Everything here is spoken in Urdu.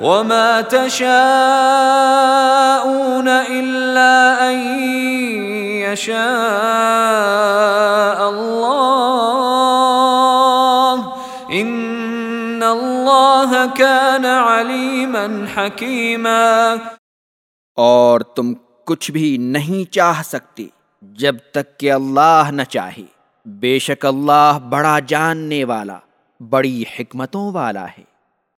وما تشاءون الا ان يشاء الله ان الله كان عليما حكيما اور تم کچھ بھی نہیں چاہ سکتے جب تک کہ اللہ نہ چاہے۔ بے شک اللہ بڑا جاننے والا، بڑی حکمتوں والا ہے۔